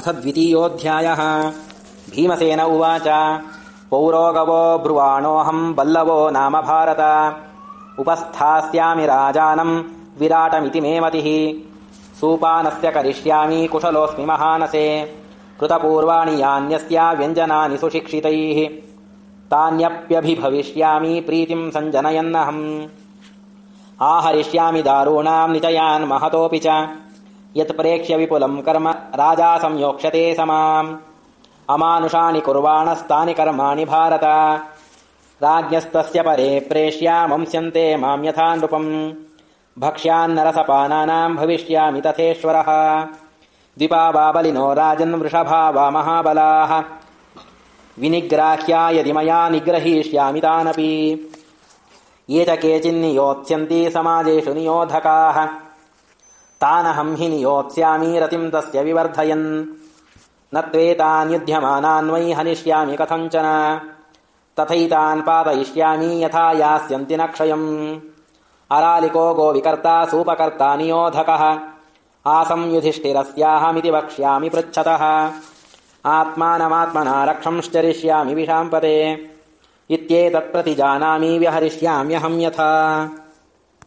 अथ द्वितीयोऽध्यायः। भीमसेन उवाच पौरोगवो ब्रुवाणोऽहम् बल्लवो नाम भारत। उपस्थास्यामि राजानम् विराटमिति मे मतिः। सूपानस्य करिष्यामि कुशलोऽस्मि महानसे। कृतपूर्वाणि यान्यस्या व्यञ्जनानि सुशिक्षितैः। तान्यप्यभिभविष्यामि प्रीतिम् सञ्जनयन्नहम्। आहरिष्यामि दारूणाम् निचयान् महतोऽपि च यत्प्रेक्ष्य विपुलम् कर्म राजा संयोक्ष्यते समाम्। अमानुषाणि कुर्वाणस्तानि कर्माणि भारत। राज्ञस्तस्य परे प्रेष्यामंस्यन्ते माम् यथा नृपम् भक्ष्यान्नरसपानानाम् भविष्यामि तथेश्वरः। द्विपा वा बलिनो राजन् वृषभा वा महाबलाः। विनिग्राह्या यदि मया निग्रहीष्यामि तानपि। ये च केचिन्नियोत्स्यन्ति समाजेषु नियोधकाः तानहम् हि नियोत्स्यामि रतिम् तस्य विवर्धयन्। न त्वेतान् युध्यमानान् वै हनिष्यामि कथञ्चन। तथैतान् पातयिष्यामि यथा यास्यन्ति न क्षयम्। अरालिको गोविकर्ता सूपकर्ता नियोधकः। आसं युधिष्ठिरस्याहमिति वक्ष्यामि पृच्छतः। आत्मानमात्मना रक्षंश्चरिष्यामि विशाम्पते। इत्येतत्प्रतिजानामि व्यहरिष्याम्यहम् यथा